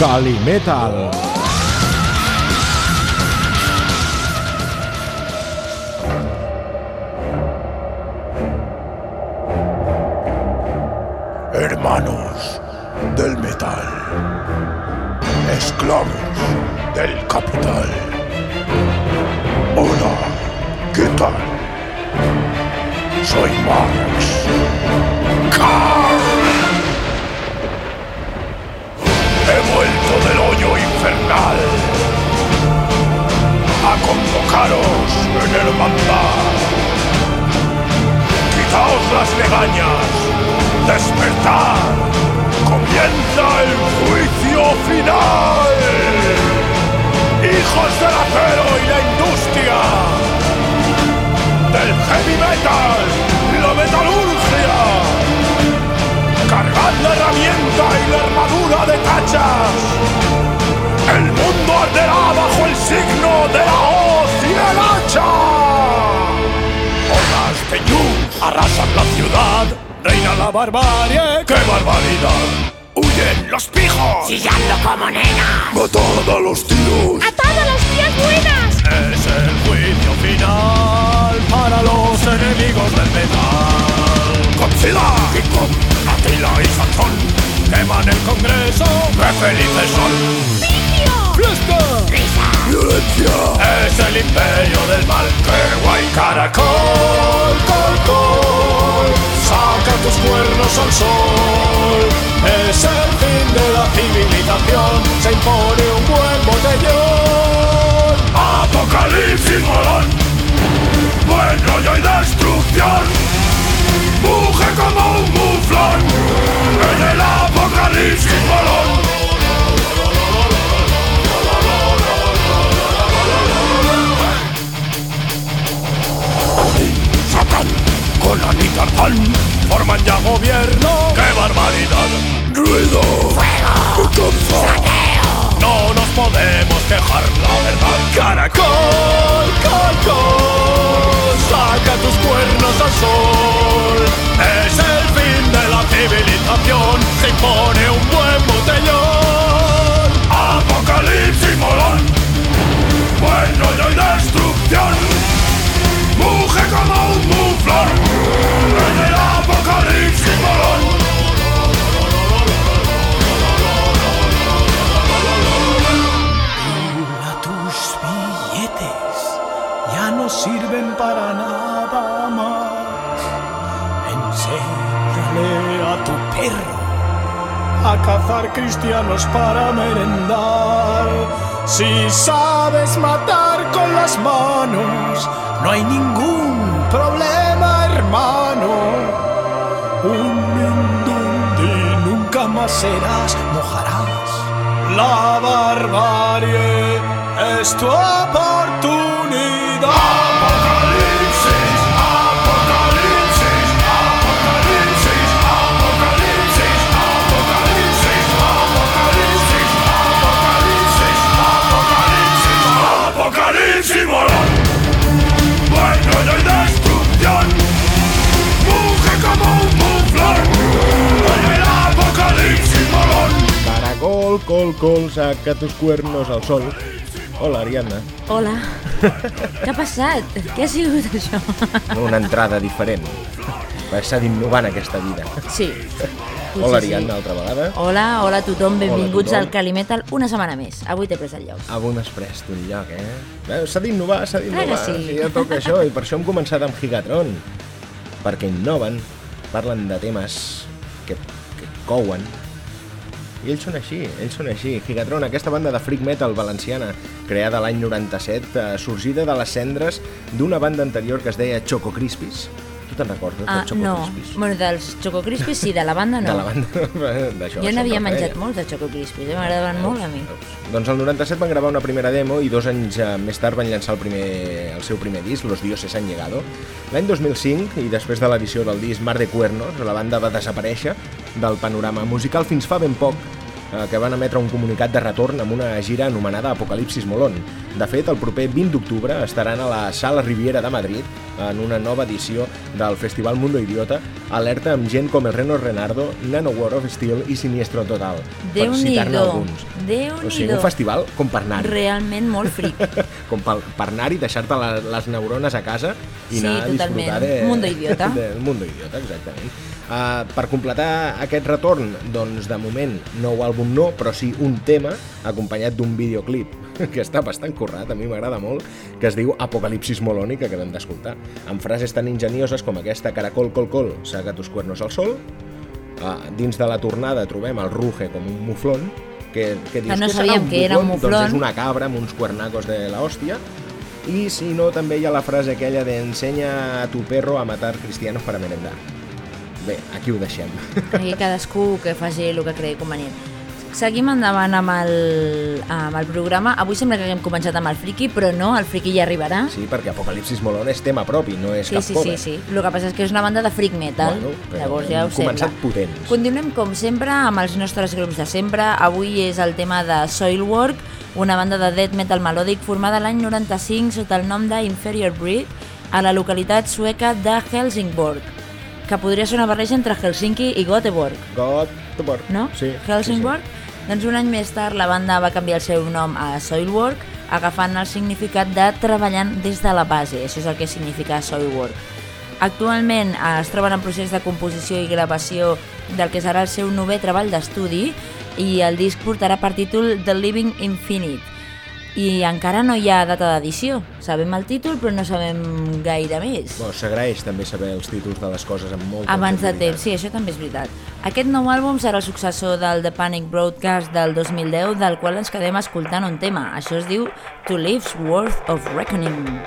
Calimetal. Hermanos del metal. Esclavos del capital. Hola, ¿qué tal? Soy Marx. Carl. Infernal a convocaros en hermandad. Quitaos las legañas, despertar. Comienza el juicio final. Hijos del acero y la industria, del heavy metal y la metalurgia. Cargad la herramienta y la armadura de cachas. Arderá bajo el signo de la hoz y el hacha. Olas de Yus arrasan la ciudad. Reina la barbarie. ¡Qué barbaridad! ¡Huyen los pijos! Chillando como nenas. ¡Matad a los tiros! ¡Atado a las tías buenas! Es el juicio final para los enemigos del metal. Godzilla, King Kong, Attila y Sansón queman el Congreso. ¡Qué felices son! ¡Vicio! ¡Fiesta! ¡Risa! ¡Violencia! Es el imperio del mal. ¡Qué guay! Caracol, col, saca tus cuernos al sol. Es el fin de la civilización. Se impone un buen botellón. Apocalipsis molón. Buen rollo y destrucción. Muge como un muflón. En el apocalipsis molón. Con Anita Tarzán forman ya gobierno. ¡Qué barbaridad! ¡Ruido! ¡Fuego! ¡Qué No nos podemos quejar, la verdad. ¡Caracol! ¡Caracol! ¡Saca tus cuernos al sol! Es el fin de la civilización. Se impone un buen botellón. ¡Apocalipsis molón! ¡Buen rollo y destrucción! Muge como un muflón En el apocalipsis tus billetes ya no sirven para nada más. Enséñale a tu perro a cazar cristianos para merendar. Si sabes matar con las manos, no hay ningún problema, hermano. Un mindundi nunca más serás, mojarás. La barbarie es tu oportunidad. Caracol, col, col, saca tus cuernos al sol. Hola, Ariadna. Hola. Què ha passat? Què ha sigut això? Una entrada diferent. S'ha d'innovar en aquesta vida. Sí. Sí, Hola, sí, sí. Ariadna, altra vegada. Hola, hola a tothom, benvinguts tothom. al Calimetal una setmana més. Avui t'he pres el lloc. Avui m'has pres tu el lloc, eh? Veus, S'ha d'innovar, s'ha d'innovar. Clar que sí. ja toca això, i per això hem començat amb Gigatron. Perquè innoven, parlen de temes que, que couen. I ells són així, ells són així. Gigatron, aquesta banda de freak metal valenciana, creada l'any 97, eh, sorgida de les cendres d'una banda anterior que es deia Choco Crispis. Te'n recordes Ah, de Choco no. Crispis? Bueno, dels Choco Crispis sí, de la banda no. De la banda d'això. Jo n'havia menjat molts de Choco Crispis, eh? m'agradaven molt a mi. Doncs el 97 van gravar una primera demo i dos anys eh, més tard van llançar el, primer, el seu primer disc, Los Dioses han llegado. L'any 2005, i després de l'edició del disc Mar de Cuernos, la banda va desaparèixer del panorama musical fins fa ben poc, que van emetre un comunicat de retorn amb una gira anomenada Apocalipsis Molón. De fet, el proper 20 d'octubre estaran a la Sala Riviera de Madrid en una nova edició del Festival Mundo Idiota, alerta amb gent com el Reno Renardo, Nano War of Steel i Siniestro Total, per citar-ne alguns. O sigui, un festival com per anar Realment molt fric. com per, per anar-hi, deixar-te les, neurones a casa i Sí, anar a totalment. disfrutar de... Mundo idiota. Del mundo idiota, exactament. Uh, per completar aquest retorn, doncs de moment nou àlbum no, però sí un tema acompanyat d'un videoclip que està bastant currat, a mi m'agrada molt, que es diu Apocalipsis Moloni, que acabem d'escoltar, amb frases tan ingenioses com aquesta Caracol, col, col, saca tus cuernos al sol, uh, dins de la tornada trobem el Ruge com un muflon, que, que dius no "Què serà sabíem que era un Doncs muflon". és una cabra amb uns cuernacos de la hòstia, i si no, també hi ha la frase aquella de ensenya a tu perro a matar cristianos para merendar. Bé, aquí ho deixem. Aquí cadascú que faci el que cregui convenient. Seguim endavant amb el, amb el programa. Avui sembla que haguem començat amb el friki, però no, el friki ja arribarà. Sí, perquè Apocalipsis Molon és tema propi, no és Sí, cap sí, cover. sí, sí. El que passa és que és una banda de freak metal. Bueno, però Llavors ja ho hem començat sembla. potents. Continuem com sempre amb els nostres grups de sempre. Avui és el tema de Soilwork, una banda de death metal melòdic formada l'any 95 sota el nom de Inferior Breed a la localitat sueca de Helsingborg, que podria ser una barreja entre Helsinki i Göteborg. Göteborg. no? Sí. Helsingborg. Doncs un any més tard la banda va canviar el seu nom a Soilwork, agafant el significat de treballant des de la base. Això és el que significa Soilwork. Actualment eh, es troben en procés de composició i gravació del que serà el seu novè treball d'estudi i el disc portarà per títol The Living Infinite. I encara no hi ha data d'edició. Sabem el títol, però no sabem gaire més. Bueno, S'agraeix també saber els títols de les coses amb molta Abans de temps, sí, això també és veritat. Aquest nou àlbum serà el successor del The Panic Broadcast del 2010, del qual ens quedem escoltant un tema. Això es diu To Live's Worth of Reckoning.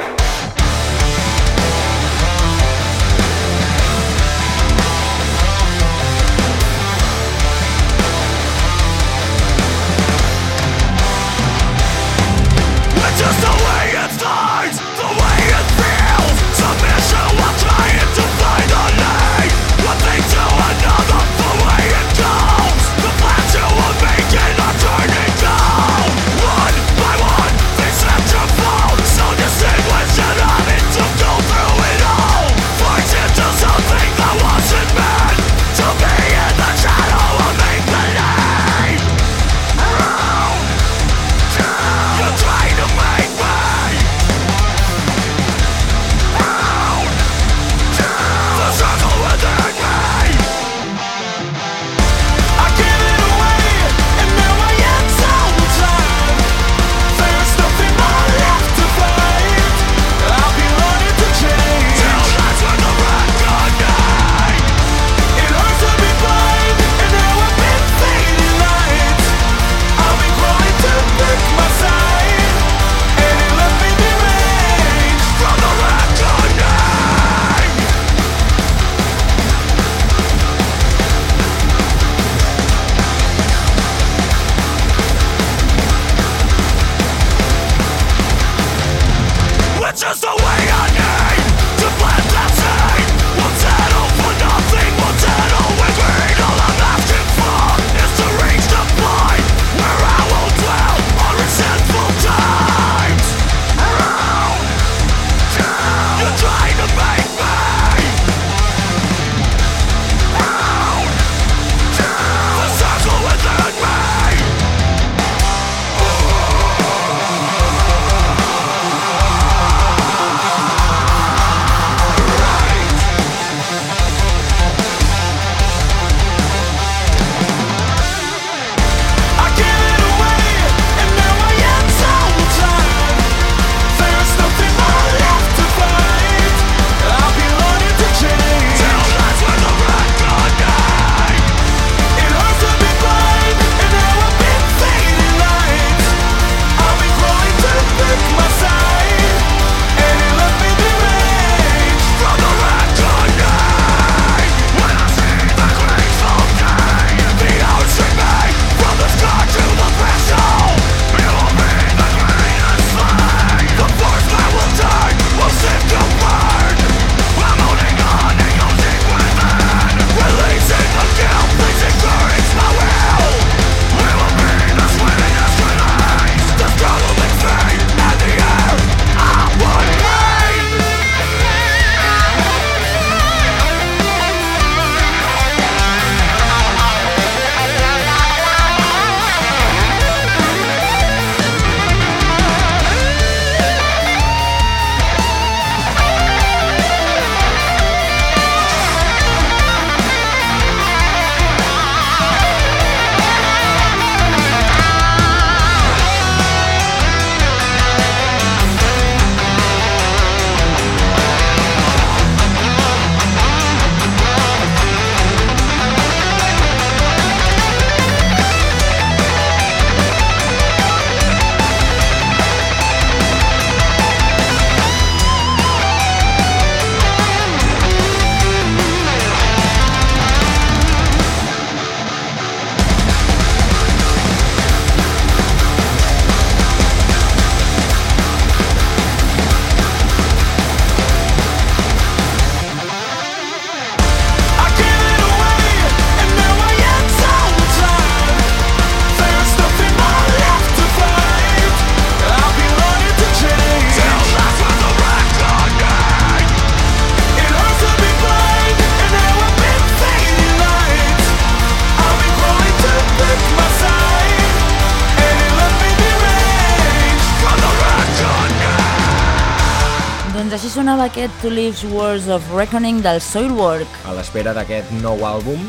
Sonava aquest To Live's Wars of Reckoning del Soilwork. A l'espera d'aquest nou àlbum,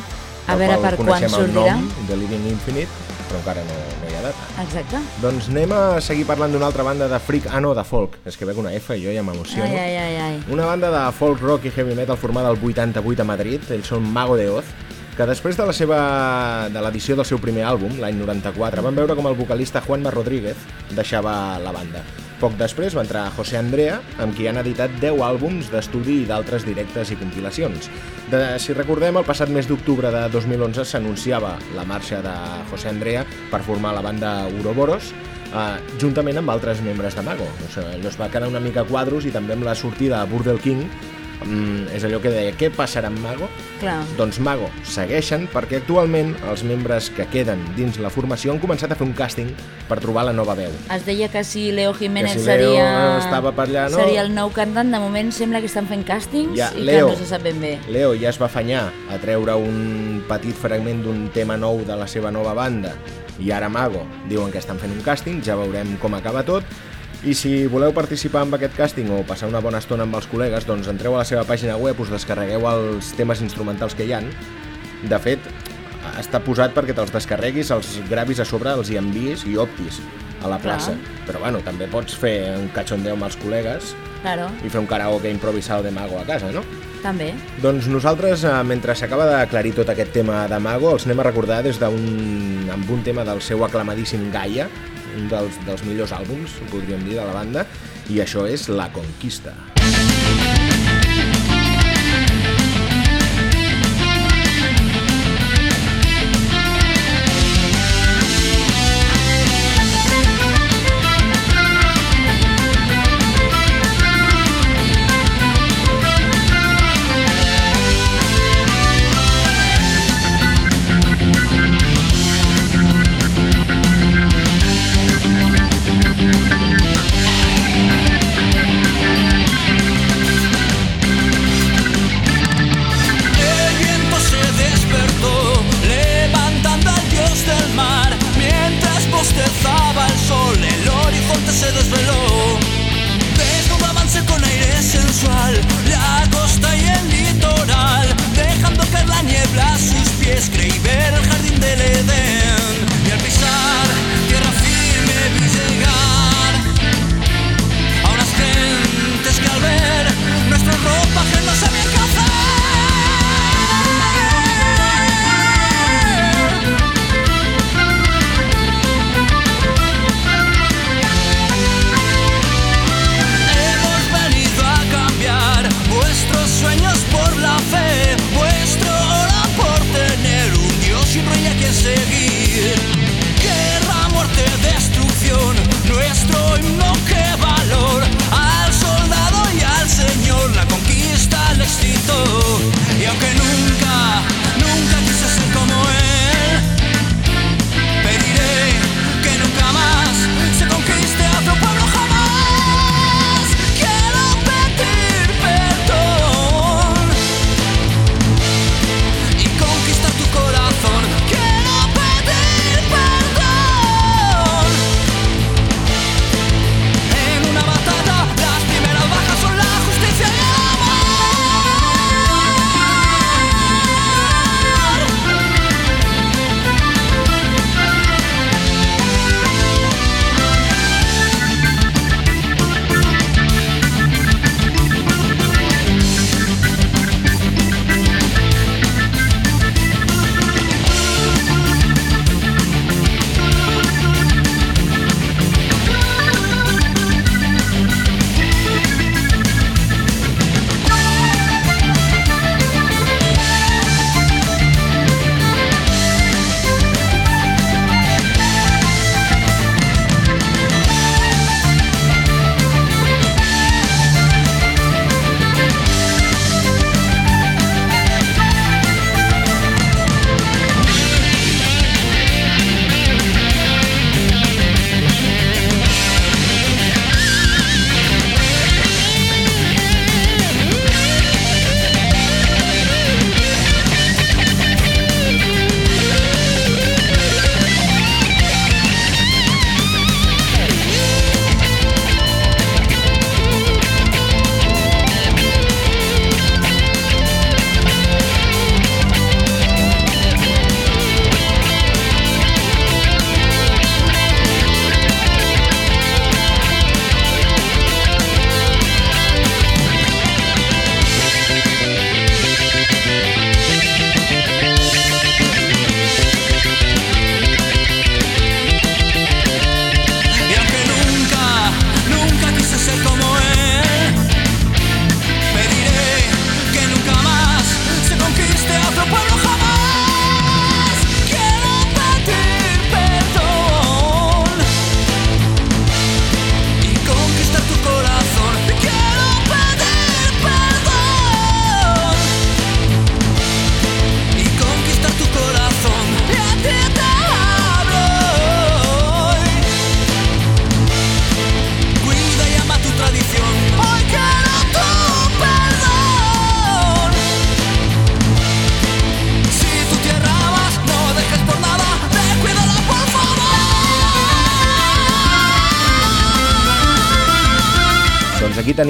A veure per quan coneixem el sortirà. nom, The Living Infinite, però encara no, no hi ha data. Exacte. Doncs anem a seguir parlant d'una altra banda de freak... Ah, no, de folk. És que veig una F i jo ja m'emociono. Ai, ai, ai, ai. Una banda de folk rock i heavy metal formada el 88 a Madrid, ells són Mago de Oz, que després de la seva de l'edició del seu primer àlbum, l'any 94, van veure com el vocalista Juanma Rodríguez deixava la banda. Poc després va entrar José Andrea, amb qui han editat 10 àlbums d'estudi i d'altres directes i compilacions. De, si recordem, el passat mes d'octubre de 2011 s'anunciava la marxa de José Andrea per formar la banda Uroboros, eh, juntament amb altres membres de Mago. O sigui, allò es va quedar una mica a quadros i també amb la sortida de Burdel King, mm, és allò que deia, què passarà amb Mago? Clar. Doncs Mago segueixen perquè actualment els membres que queden dins la formació han començat a fer un càsting per trobar la nova veu. Es deia que si Leo Jiménez Que si Leo seria... estava per allà, no? Seria el nou cantant. De moment sembla que estan fent càstings Ja, i Leo. que no se sap ben bé. Leo ja es va afanyar a treure un petit fragment d'un tema nou de la seva nova banda i ara Mago diuen que estan fent un càsting, ja veurem com acaba tot i si voleu participar en aquest càsting o passar una bona estona amb els col·legues, doncs entreu a la seva pàgina web, us descarregueu els temes instrumentals que hi han. De fet, està posat perquè te'ls descarreguis, els gravis a sobre, els hi envies i optis a la plaça. Clar. Però bueno, també pots fer un cachondeo amb els col·legues Claro, i fer un karaoke improvisado de Mago a casa, no? també. Doncs nosaltres, eh, mentre s'acaba d'aclarir tot aquest tema de Mago, els anem a recordar des d'un amb un tema del seu aclamadíssim Gaia, un dels, dels millors àlbums, podríem dir, de la banda, i això és La Conquista. Conquista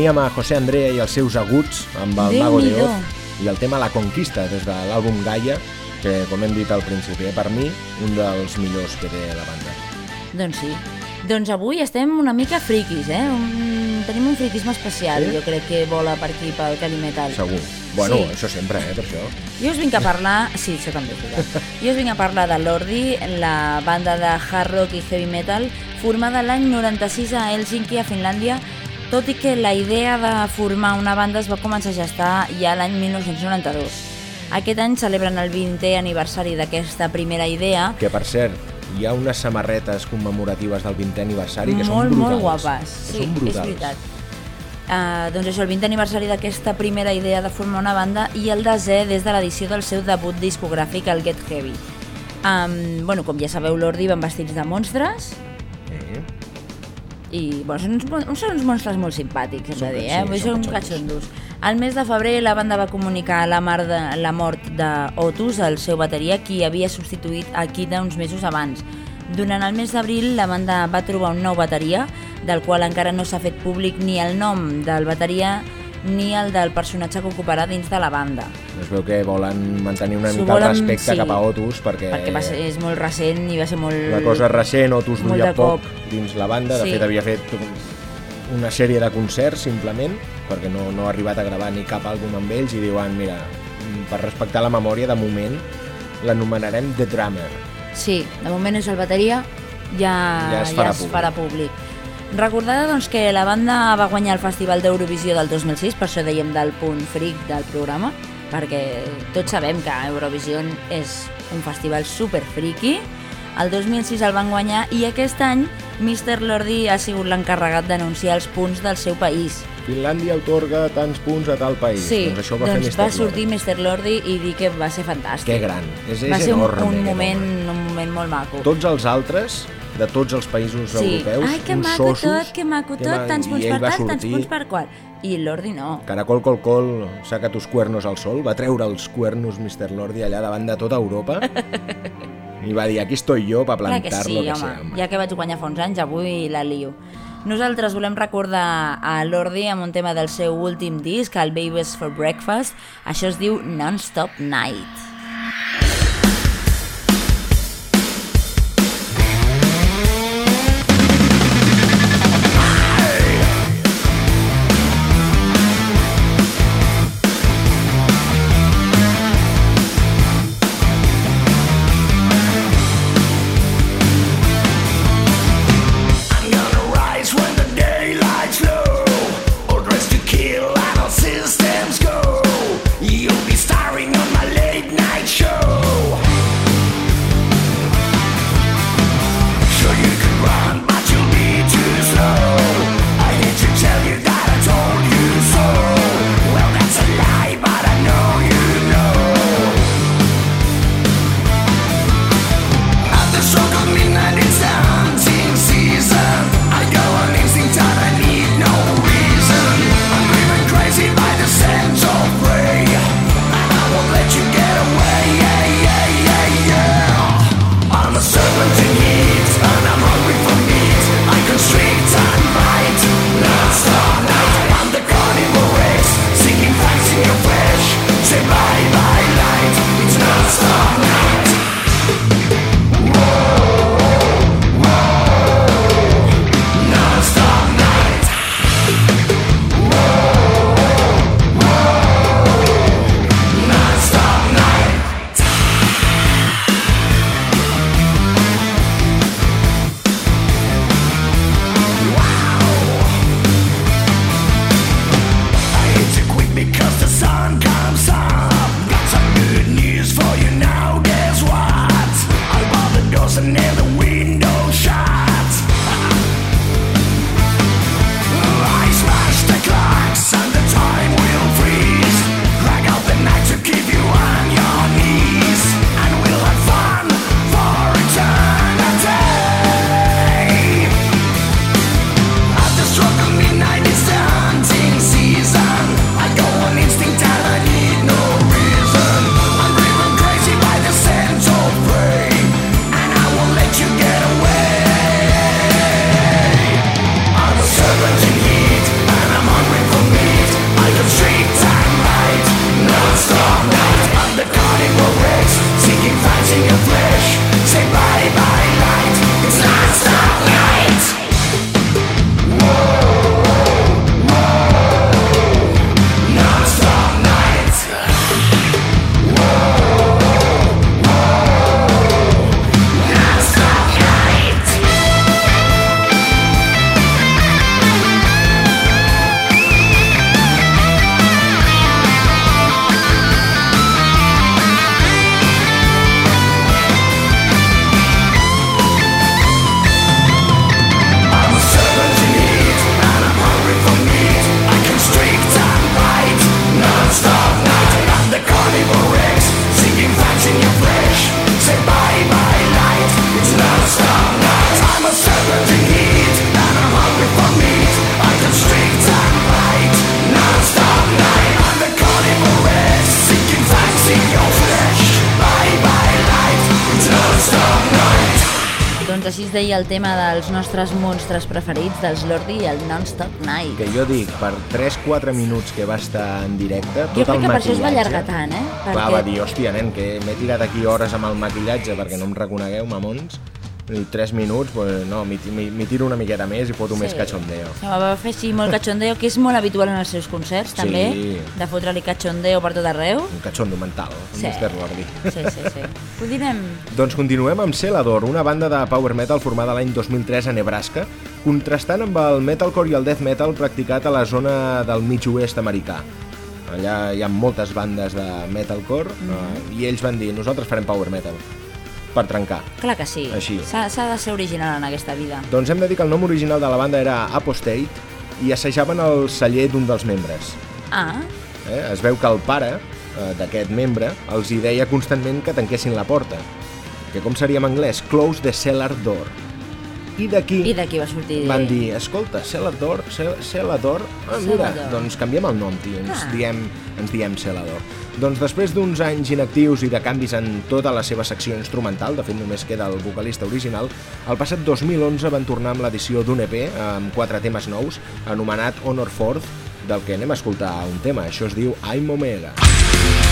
teníem a José Andrea i els seus aguts amb el Mago de. Oz i el tema La Conquista des de l'àlbum Gaia, que com hem dit al principi, eh, per mi un dels millors que té la banda. Doncs sí. Doncs avui estem una mica friquis, eh? Un... Tenim un friquisme especial, Sí? jo crec que vola per aquí, pel Cali Metal. Segur. Bueno, Sí. això sempre, eh, per això. Jo us vinc a parlar... Sí, això també. Jo us vinc a parlar de Lordi, la banda de hard rock i heavy metal, formada l'any 96 a Helsinki, a Finlàndia, tot i que la idea de formar una banda es va començar a gestar ja l'any 1992. Aquest any celebren el 20è aniversari d'aquesta primera idea, Que, per cert, hi ha unes samarretes commemoratives del 20è aniversari que molt, són brutals. molt guapes. Sí, són brutals. és veritat. Uh, doncs això, el 20 aniversari d'aquesta primera idea de formar una banda i el desè des de l'edició del seu debut discogràfic, el Get Heavy. Um, bueno, com ja sabeu, l'Ordi van vestits de monstres? I bueno, són, uns, són uns monstres molt simpàtics, hem Són de dir, eh? sí, són catxondos. Al mes de febrer la banda va comunicar la, mar de, la mort d'Otus, el seu bateria, qui havia substituït a Kida uns mesos abans. Durant el mes d'abril la banda va trobar un nou bateria, del qual encara no s'ha fet públic ni el nom del bateria ni el del personatge que ocuparà dins de la banda. Es veu que volen mantenir una mica el volen- respecte sí. cap a Otus perquè, Perquè va ser, és molt recent i va ser molt... la cosa recent, Otus duia poc cop. dins la banda, de Sí. fet havia fet una sèrie de concerts simplement perquè no, no ha arribat a gravar ni cap àlbum amb ells i diuen, mira, per respectar la memòria de moment l'anomenarem The Drummer. Sí, de moment és el bateria, ja, Ja es farà ja es públic. farà públic. Recordada doncs, que la banda va guanyar el Festival d'Eurovisió del 2006, per això dèiem del punt fric del programa, perquè tots sabem que Eurovisió és un festival super friki. El 2006 el van guanyar i aquest any Mr. Lordi ha sigut l'encarregat d'anunciar els punts del seu país. Finlàndia otorga tants punts a tal país. Sí, doncs això va doncs fer va Mr. sortir. Mr. Lordi i dir que va ser fantàstic. Que gran, és, és va ser un, enorme. un, aquest moment, un moment molt maco. Tots els altres, de tots els països Sí. europeus, Ai, que maco sossos, tot, que maco que tot, ma- tants punts per tal, tants sortir- punts per qual. I l'Ordi no. Caracol col col, saca tus cuernos al sol, va treure els cuernos Mr. Lordi allà davant de tota Europa i va dir, aquí estoy yo para Clar que plantar sí, que home. sea. home. Ja que vaig guanyar fa uns anys, avui la lio. Nosaltres volem recordar a l'Ordi amb un tema del seu últim disc, el Babies for Breakfast. Això es diu Non-Stop Night. El tema dels nostres monstres preferits, dels Lordi i el Non-Stop Night. Que jo dic, per 3-4 minuts que va estar en directe, tot Jo crec el que per això es va allargar tant, eh? Clar, va dir, hòstia, nen, que m'he tirat aquí hores amb el maquillatge perquè no em reconegueu, mamons. I 3 minuts, pues, no, m'hi tiro una miqueta més i foto més cachondeo. Se va fer així molt cachondeo, que és molt habitual en els seus concerts, Sí. també, de fotre-li cachondeo per tot arreu. Un cachondo mental, un Sí. Mr. Lordi. Sí, sí, sí. Direm... Doncs continuem amb Celador, una banda de power metal formada l'any 2003 a Nebraska, contrastant amb el metalcore i el death metal practicat a la zona del mig oest americà. Allà hi ha moltes bandes de metalcore eh, i ells van dir, nosaltres farem power metal, per trencar. Clar que sí. Així. S'ha de ser original en aquesta vida. Doncs hem de dir que el nom original de la banda era Apostate i assajaven el celler d'un dels membres. Ah, Eh? Es veu que el pare eh, d'aquest membre els hi deia constantment que tanquessin la porta, que com seria en anglès? Close the cellar door. I d'aquí i d'aquí va sortir... van dir, escolta, cellar door, cel- cellar door, ah, mira, Cellar door. doncs canviem el nom, tio, ens Ah. diem, ens diem cellar door. Doncs després d'uns anys inactius i de canvis en tota la seva secció instrumental, de fet només queda el vocalista original, el passat 2011 van tornar amb l'edició d'un EP amb quatre temes nous, anomenat Honor Fourth, del que anem a escoltar un tema, això es diu I'm Omega. Come on,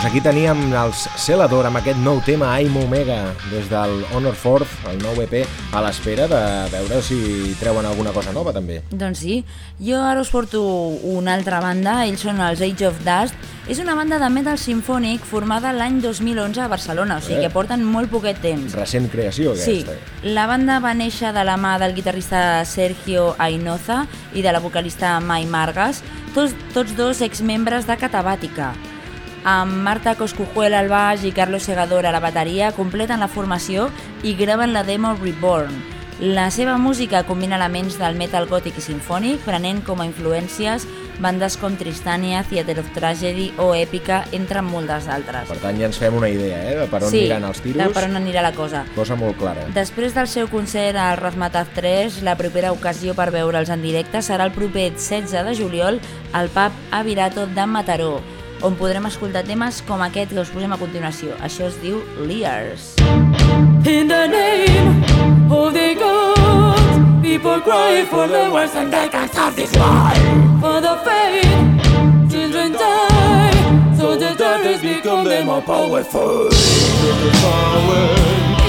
Doncs aquí teníem els Celador amb aquest nou tema I'm Omega des del Honor Fourth, el nou EP, a l'espera de veure si treuen alguna cosa nova també. Doncs sí, jo ara us porto una altra banda, ells són els Age of Dust, és una banda de metal sinfònic formada l'any 2011 a Barcelona, o sigui Eh. que porten molt poquet temps. Recent creació Sí, aquesta. la banda va néixer de la mà del guitarrista Sergio Ainoza i de la vocalista Mai Margas, tots, tots dos exmembres de Catabàtica. Amb Marta Coscujuel al baix i Carlos Segador a la bateria completen la formació i graven la demo Reborn. La seva música combina elements del metal gòtic i sinfònic, prenent com a influències bandes com Tristania, Theater of Tragedy o Èpica, entre moltes altres. Per tant, ja ens fem una idea, eh, de per on sí, aniran els tiros. de per on anirà la cosa. Cosa molt clara. Després del seu concert al Razmataz 3, la propera ocasió per veure'ls en directe serà el proper 16 de juliol al pub Avirato de Mataró, on podrem escoltar temes com aquest que us posem a continuació. Això es diu Lears. In the name of the gods, people cry for the worst and they can't stop this war. For the faith, children die, so the darkness become the more powerful.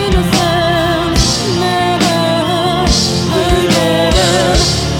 Innocent, never again.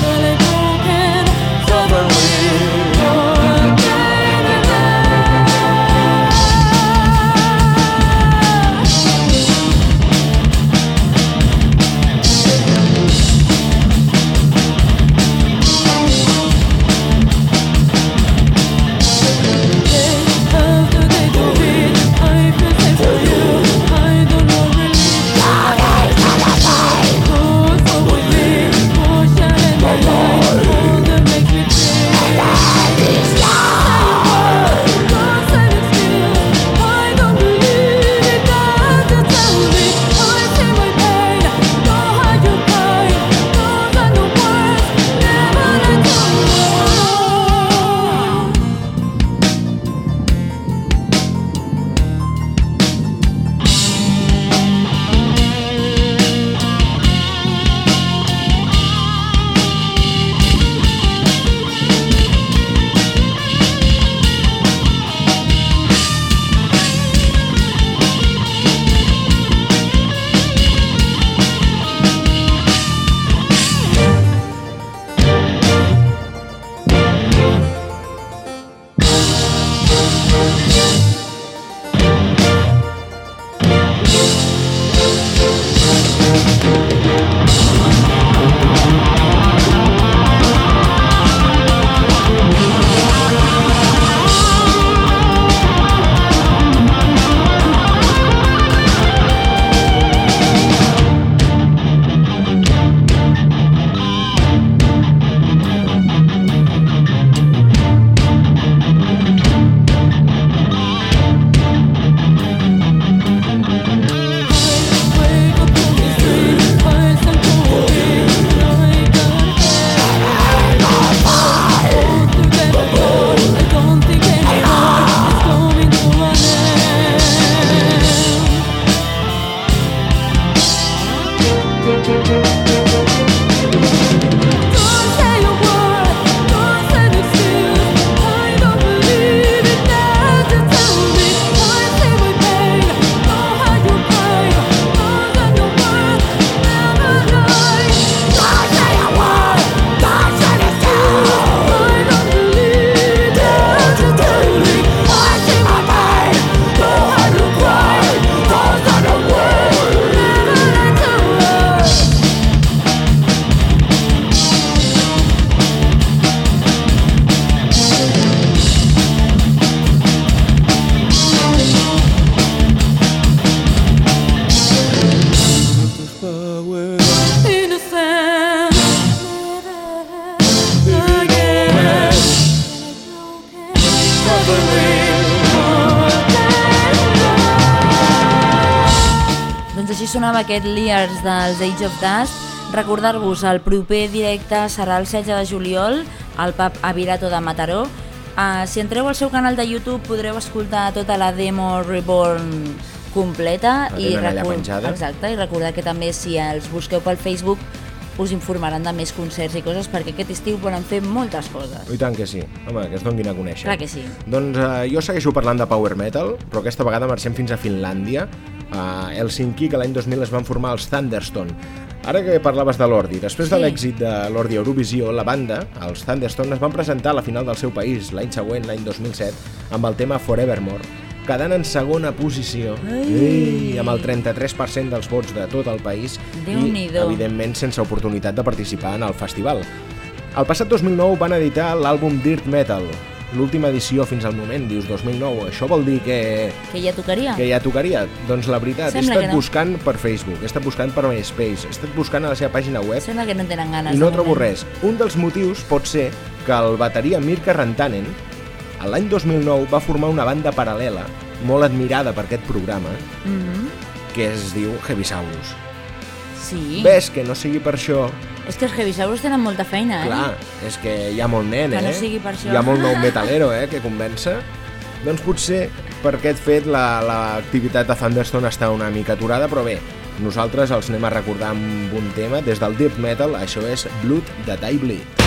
Aquest Lears dels Age of Dust. Recordar-vos, el proper directe serà el 16 de juliol al pub Avirato de Mataró. Uh, si entreu al seu canal de YouTube podreu escoltar tota la demo Reborn completa allà penjada. exacte, i recordar que també si els busqueu pel Facebook us informaran de més concerts i coses perquè aquest estiu poden fer moltes coses. I tant que sí. Home, que es donguin a conèixer. Clar que sí. Doncs eh, jo segueixo parlant de power metal, però aquesta vegada marxem fins a Finlàndia, a Helsinki, que l'any 2000 es van formar els Thunderstone. Ara que parlaves de l'Ordi, després Sí. de l'èxit de l'Ordi Eurovisió, la banda, els Thunderstone, es van presentar a la final del seu país l'any següent, l'any 2007, amb el tema Forevermore, quedant en segona posició Ei, amb el 33% dels vots de tot el país i, evidentment, sense oportunitat de participar en el festival. El passat 2009 van editar l'àlbum Dirt Metal, l'última edició fins al moment, dius 2009. Això vol dir que, Que ja tocaria? que ja tocaria? Doncs la veritat, he Sembla estat que no. buscant per Facebook, he estat buscant per MySpace, he estat buscant a la seva pàgina web Sembla que no tenen ganes. i no trobo moment. res. Un dels motius pot ser que el bateria Mirka Rantanen l'any 2009 va formar una banda paral·lela molt admirada per aquest programa Mhm. que es diu Heavisaurus. Sí. Ves que no sigui per això, És que els Heavisaurus tenen molta feina, eh? clar, és que hi ha molt nen, Que eh? no sigui per això. Hi ha molt nou metalero, eh, que convença. Doncs potser per aquest fet la- l'activitat de Thunderstone està una mica aturada, però bé, nosaltres els anem a recordar amb un tema des del Deep Metal, això és Blood that I Bleed.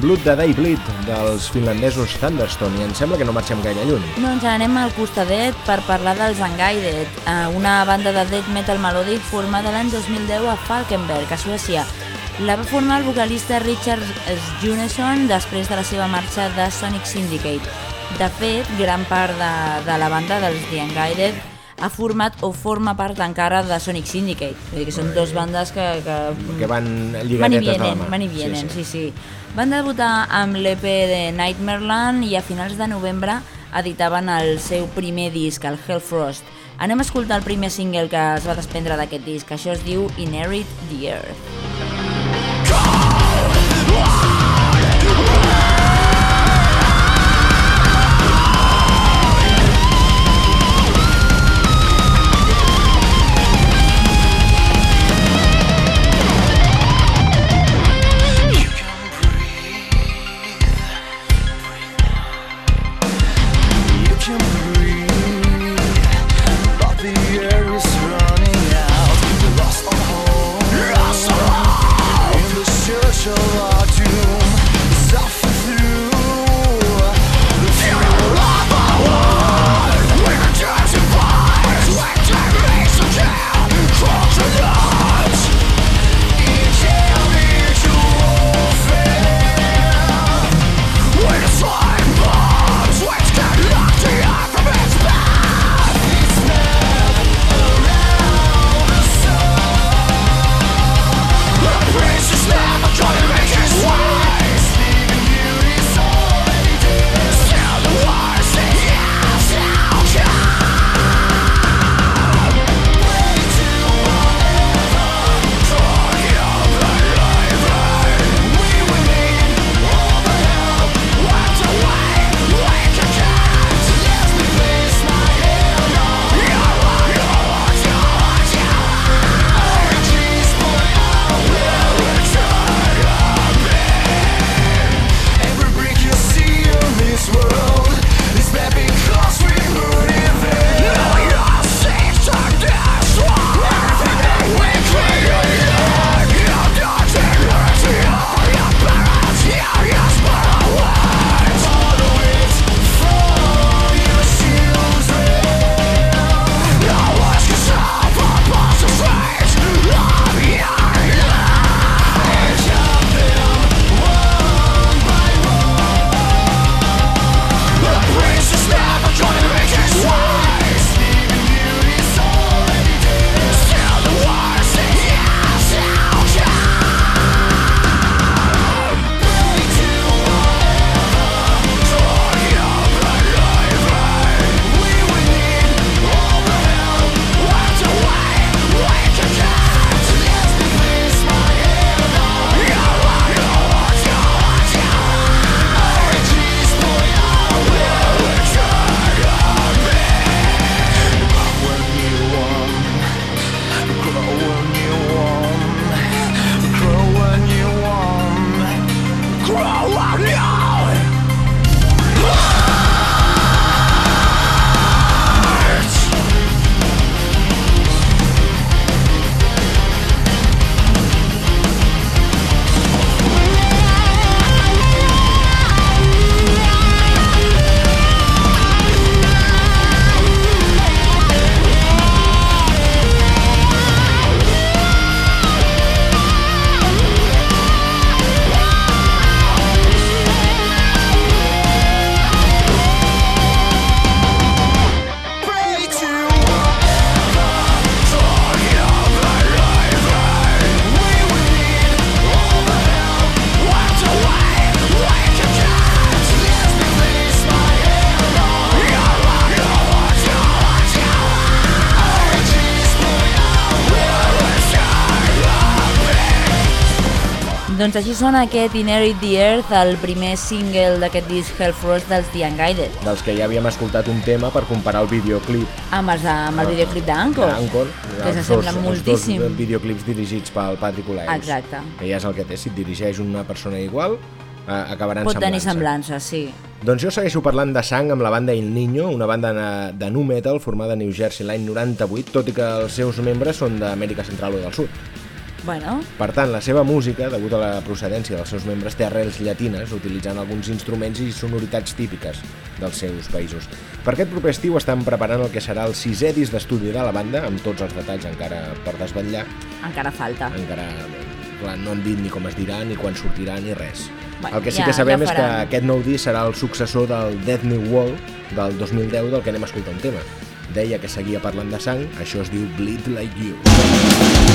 Blood the Day Bleed dels finlandesos Thunderstone i em sembla que no marxem gaire lluny. No, ens anem al costadet per parlar dels Unguided, eh, una banda de death metal melòdic formada l'any 2010 a Falkenberg, a Suècia. La va formar el vocalista Richard Juneson després de la seva marxa de Sonic Syndicate. De fet, gran part de, de la banda dels The Unguided ha format o forma part encara de Sonic Syndicate. Vull dir que són dues bandes que, que, Que van van i lligadetes de la mà. van i vienen, Sí, sí, sí. Van debutar amb l'EP de Nightmareland i a finals de novembre editaven el seu primer disc, el Hellfrost. Anem a escoltar el primer single que es va desprendre d'aquest disc. Això es diu Inherit the Earth. Can breathe, but the air Doncs així sona aquest Inherit the Earth, el primer single d'aquest disc Hellfrost dels The Unguided, Dels que ja havíem escoltat un tema per comparar el videoclip amb, els, amb el videoclip d'Anchor, d'Anchor, que s'assemblen moltíssim. Els dos videoclips dirigits pel Patrick Olaus. Exacte. Que ja és el que té, si et dirigeix una persona igual, eh, acabaran Pot tenir semblant-se. semblança, sí. Doncs jo segueixo parlant de sang amb la banda Il Niño, una banda de nu metal formada a New Jersey l'any 98, tot i que els seus membres són d'Amèrica Central o del Sud. Bueno, Per tant, la seva música, degut a la procedència dels seus membres, té arrels llatines, utilitzant alguns instruments i sonoritats típiques dels seus països. Per aquest proper estiu estan preparant el que serà el sisè disc d'estudi de la banda, amb tots els detalls encara per desvetllar. encara falta. Encara clar, no han dit ni com es dirà, ni quan sortirà, ni res. Bueno, el que sí ja- que sabem ja és que aquest nou disc serà el successor del Death New Wall del 2010, del que anem a escoltar un tema. Deia que seguia parlant de sang, això es diu Bleed Like You.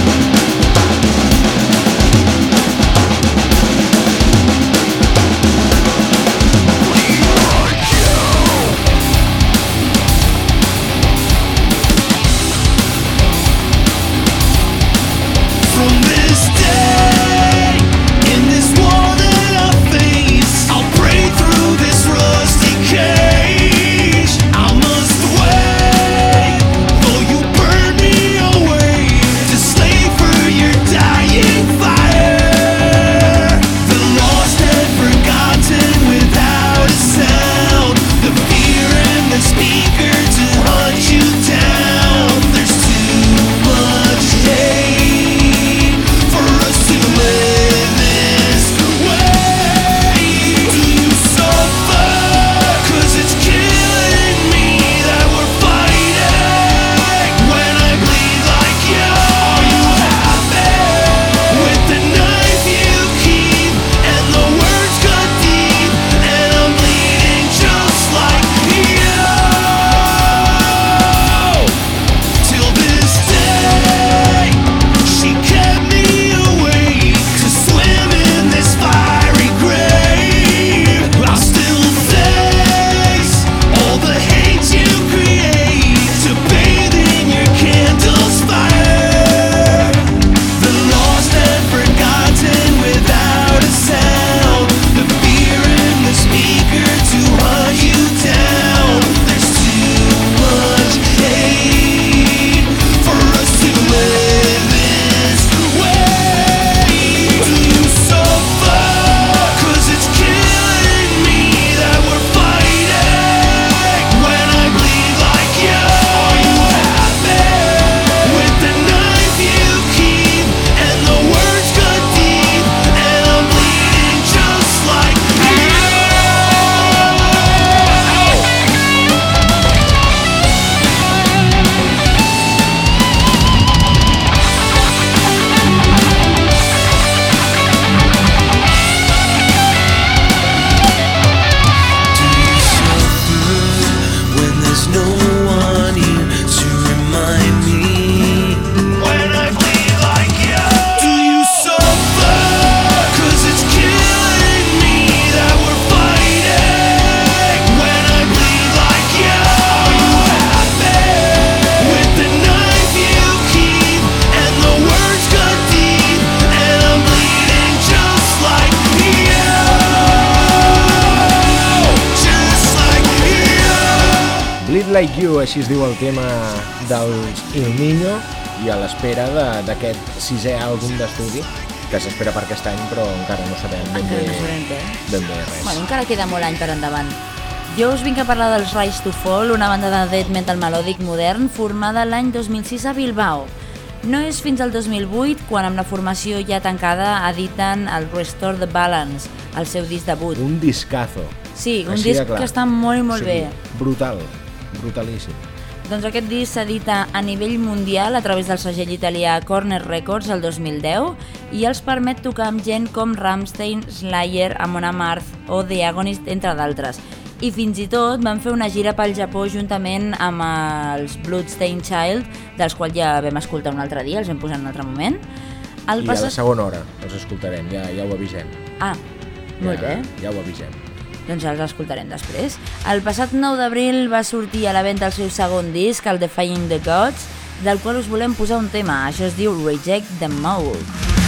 Sisè àlbum d'estudi, que s'espera per aquest any, però encara no sabem ben bé, Encara no sabem què. ben bé res. Bueno, encara queda molt any per endavant. Jo us vinc a parlar dels Rise to Fall, una banda de death metal melòdic modern formada l'any 2006 a Bilbao. No és fins al 2008, quan amb la formació ja tancada editen el Restore the Balance, el seu disc debut. Un discazo. Sí, un Així disc que està molt i molt sigui, bé. Brutal, brutalíssim. Doncs aquest disc s'edita a nivell mundial a través del segell italià Corner Records el 2010 i els permet tocar amb gent com Rammstein, Slayer, Amon Amarth o The Agonist, entre d'altres. I fins i tot van fer una gira pel Japó juntament amb els Bloodstained Child, dels quals ja vam escoltar un altre dia, els vam posar en un altre moment. El I a la segona hora els escoltarem, ja, ja ho avisem. Ah, molt ja, bé. Ja ho avisem. Doncs els escoltarem després. El passat 9 d'abril va sortir a la venda el seu segon disc, el Defying the Gods, del qual us volem posar un tema. Això es diu Reject the Mold.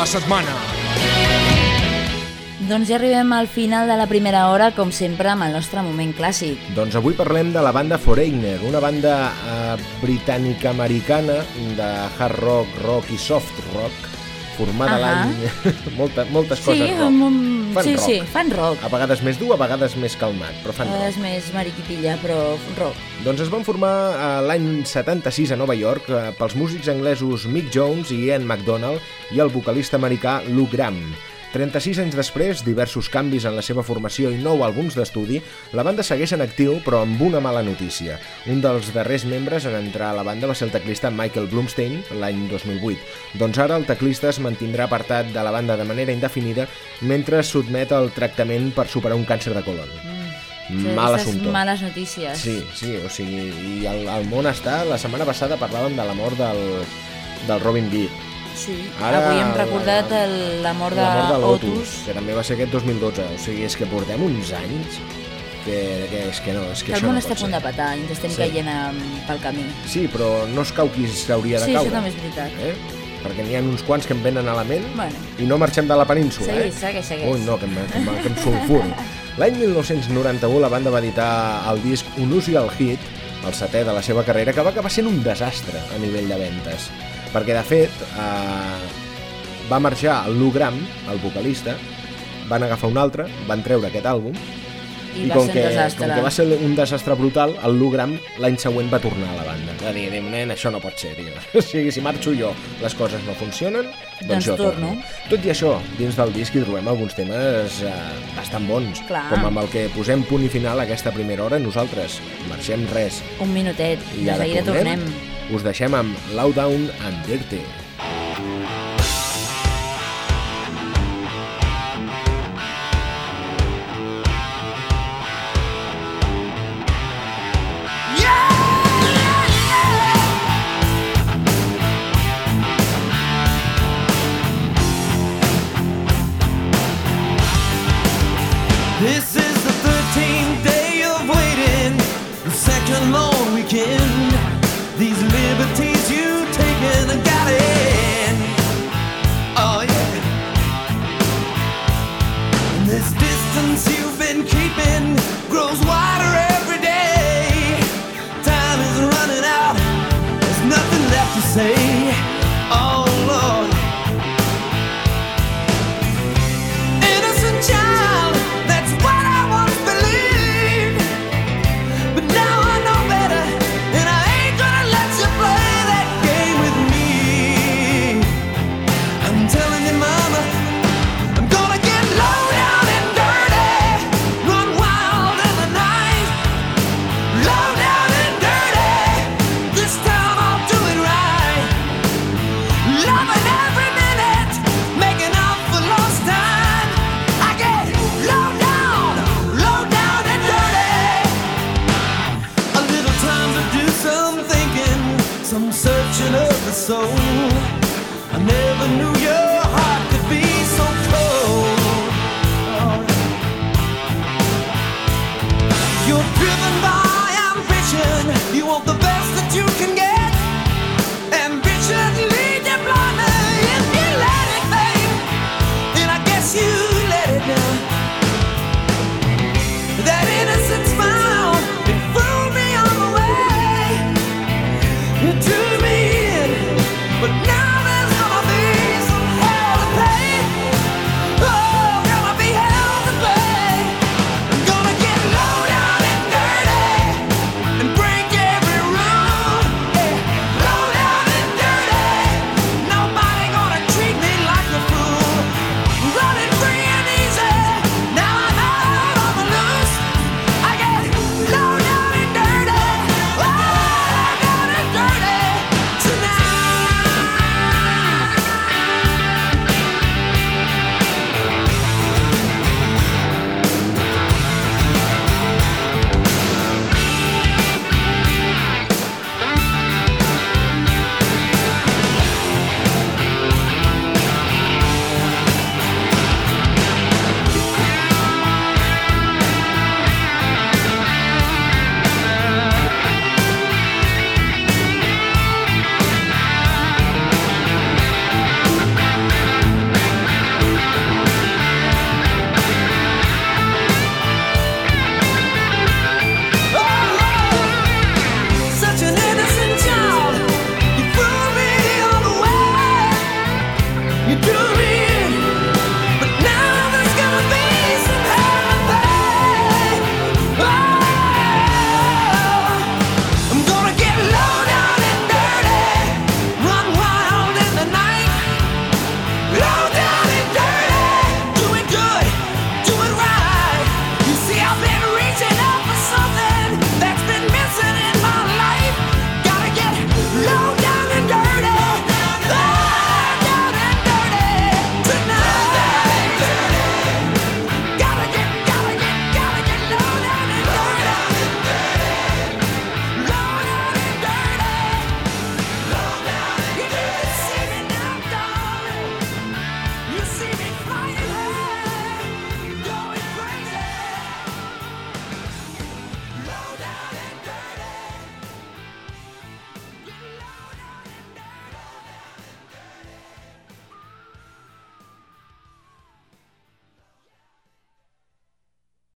La setmana. Doncs ja arribem al final de la primera hora, com sempre, amb el nostre moment clàssic. Doncs avui parlem de la banda Foreigner, una banda eh, britànica-americana de hard rock, rock i soft rock, formada Ahà. l'any... Molta, moltes Sí, coses rock. un, un, Fan sí, rock. sí, fan rock. A vegades més dur, a vegades més calmat, però fan rock. És més mariquitilla, però rock. Doncs es van formar eh, l'any 76 a Nova York eh, pels músics anglesos Mick Jones i Ian MacDonald i el vocalista americà Lou Graham. 36 anys després, diversos canvis en la seva formació i nou àlbums d'estudi, la banda segueix en actiu però amb una mala notícia. Un dels darrers membres en entrar a la banda va ser el teclista Michael Blumstein l'any 2008. Doncs ara el teclista es mantindrà apartat de la banda de manera indefinida mentre es sotmet al tractament per superar un càncer de colon. Mal Aquestes assumpte. males notícies. Sí, sí, o sigui, i el, el món està... La setmana passada parlàvem de la mort del, del Robin Gibb. Sí. Ara- Avui hem recordat el, la mort de, la mort de Otus. Lotus, que també va ser aquest 2012. O sigui, és que portem uns anys que, que és que no, és que Que el això món no està a punt de petar i ens estem Sí. caient pel camí. Sí, però no es cau qui s'hauria de Sí, caure. això també és veritat. Eh? Perquè n'hi ha uns quants que em venen a la ment Bueno. i no marxem de la península, Segueix, eh? segueix, segueix. Ui, no, que em, que em, que em sulfuro. L'any 1991 la banda va editar el disc Unusual Hit, el setè de la seva carrera, que va acabar sent un desastre a nivell de ventes. Perquè, de fet, eh, va marxar el Lou Graham, el vocalista, van agafar un altre, van treure aquest àlbum, I, i, com, que, com que va ser un desastre brutal, el Lou Graham l'any següent va tornar a la banda. Va dir, nen, això no pot ser, tio. O sigui, si marxo jo, les coses no funcionen, doncs, Doncs jo torno. Tot i això, dins del disc hi trobem alguns temes eh, bastant bons, Clar. com amb el que posem punt i final a aquesta primera hora, nosaltres marxem res. Un minutet, I de seguida tornem, tornem. Us deixem amb Low Down and Dirty. grows wide.